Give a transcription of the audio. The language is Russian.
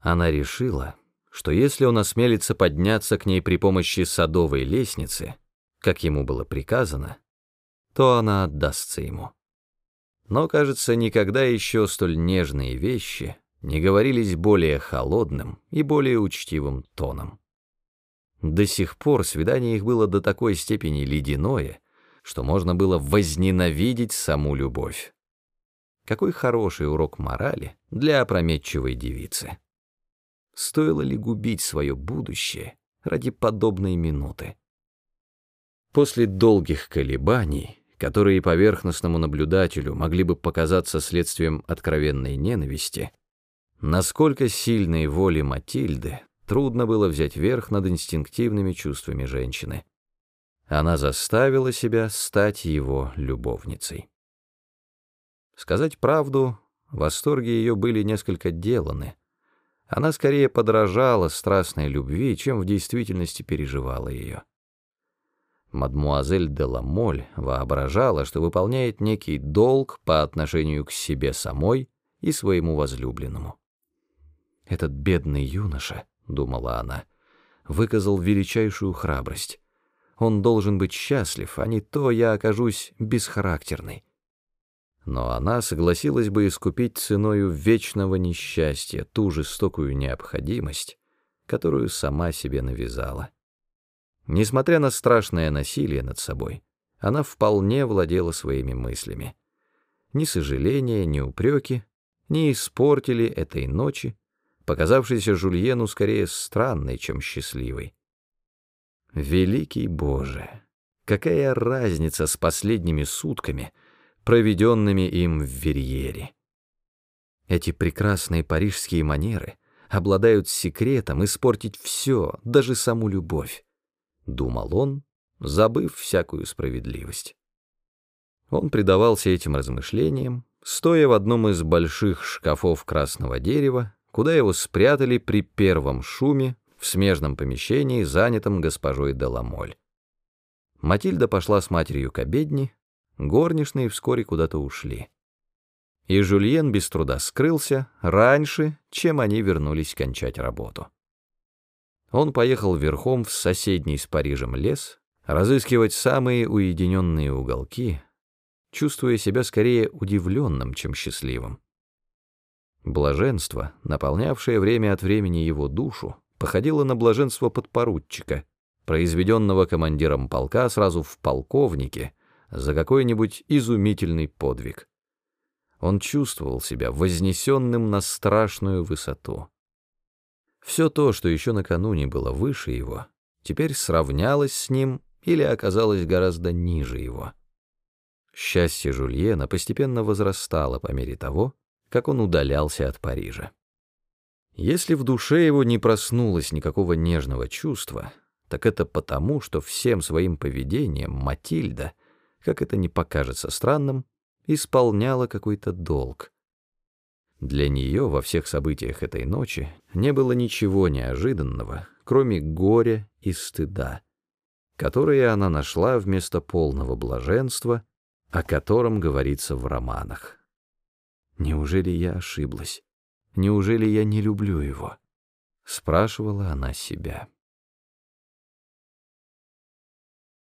Она решила, что если он осмелится подняться к ней при помощи садовой лестницы, как ему было приказано, то она отдастся ему. Но, кажется, никогда еще столь нежные вещи не говорились более холодным и более учтивым тоном. До сих пор свидание их было до такой степени ледяное, что можно было возненавидеть саму любовь. Какой хороший урок морали для опрометчивой девицы. Стоило ли губить свое будущее ради подобной минуты? После долгих колебаний, которые поверхностному наблюдателю могли бы показаться следствием откровенной ненависти, насколько сильной воли Матильды трудно было взять верх над инстинктивными чувствами женщины. Она заставила себя стать его любовницей. Сказать правду, восторги ее были несколько деланы. Она скорее подражала страстной любви, чем в действительности переживала ее. Мадмуазель де Ламоль воображала, что выполняет некий долг по отношению к себе самой и своему возлюбленному. «Этот бедный юноша», — думала она, — выказал величайшую храбрость. Он должен быть счастлив, а не то я окажусь бесхарактерной. Но она согласилась бы искупить ценою вечного несчастья ту жестокую необходимость, которую сама себе навязала. Несмотря на страшное насилие над собой, она вполне владела своими мыслями. Ни сожаления, ни упреки не испортили этой ночи, показавшейся Жульену скорее странной, чем счастливой. Великий Боже! Какая разница с последними сутками, проведенными им в Верьере? Эти прекрасные парижские манеры обладают секретом испортить все, даже саму любовь думал он, забыв всякую справедливость. Он предавался этим размышлениям, стоя в одном из больших шкафов красного дерева, куда его спрятали при первом шуме в смежном помещении, занятом госпожой Деламоль. Матильда пошла с матерью к обедне, горничные вскоре куда-то ушли. И Жульен без труда скрылся раньше, чем они вернулись кончать работу. Он поехал верхом в соседний с Парижем лес, разыскивать самые уединенные уголки, чувствуя себя скорее удивленным, чем счастливым. Блаженство, наполнявшее время от времени его душу, походило на блаженство подпоручика, произведенного командиром полка сразу в полковнике за какой-нибудь изумительный подвиг. Он чувствовал себя вознесенным на страшную высоту. Все то, что еще накануне было выше его, теперь сравнялось с ним или оказалось гораздо ниже его. Счастье Жульена постепенно возрастало по мере того, как он удалялся от Парижа. Если в душе его не проснулось никакого нежного чувства, так это потому, что всем своим поведением Матильда, как это не покажется странным, исполняла какой-то долг, для нее во всех событиях этой ночи не было ничего неожиданного, кроме горя и стыда, которые она нашла вместо полного блаженства, о котором говорится в романах. «Неужели я ошиблась? Неужели я не люблю его?» — спрашивала она себя.